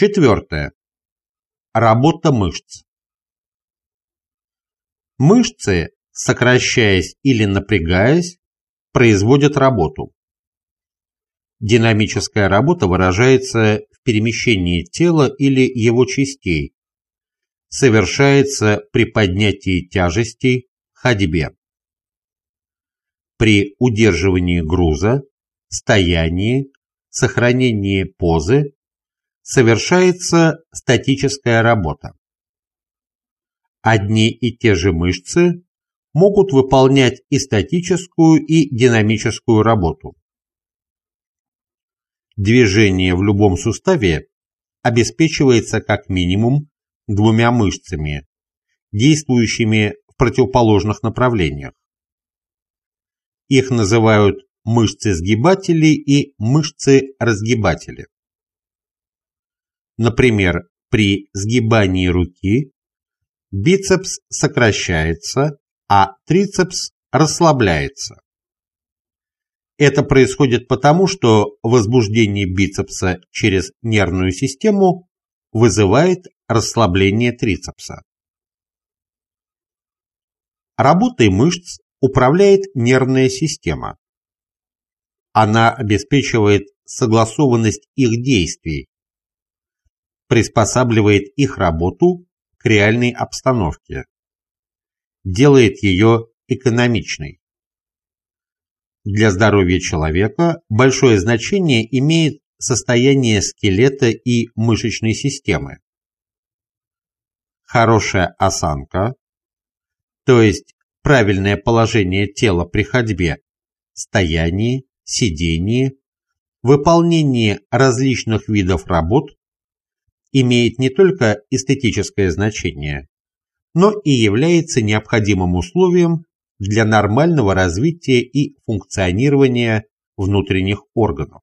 Четвертое. Работа мышц. Мышцы, сокращаясь или напрягаясь, производят работу. Динамическая работа выражается в перемещении тела или его частей, совершается при поднятии тяжестей, ходьбе. При удерживании груза, стоянии, сохранении позы совершается статическая работа. Одни и те же мышцы могут выполнять и статическую, и динамическую работу. Движение в любом суставе обеспечивается как минимум двумя мышцами, действующими в противоположных направлениях. Их называют мышцы-сгибатели и мышцы-разгибатели. Например, при сгибании руки бицепс сокращается, а трицепс расслабляется. Это происходит потому, что возбуждение бицепса через нервную систему вызывает расслабление трицепса. Работой мышц управляет нервная система. Она обеспечивает согласованность их действий, приспосабливает их работу к реальной обстановке, делает ее экономичной. Для здоровья человека большое значение имеет состояние скелета и мышечной системы. Хорошая осанка, то есть правильное положение тела при ходьбе, стоянии, сидении, выполнении различных видов работ имеет не только эстетическое значение, но и является необходимым условием для нормального развития и функционирования внутренних органов.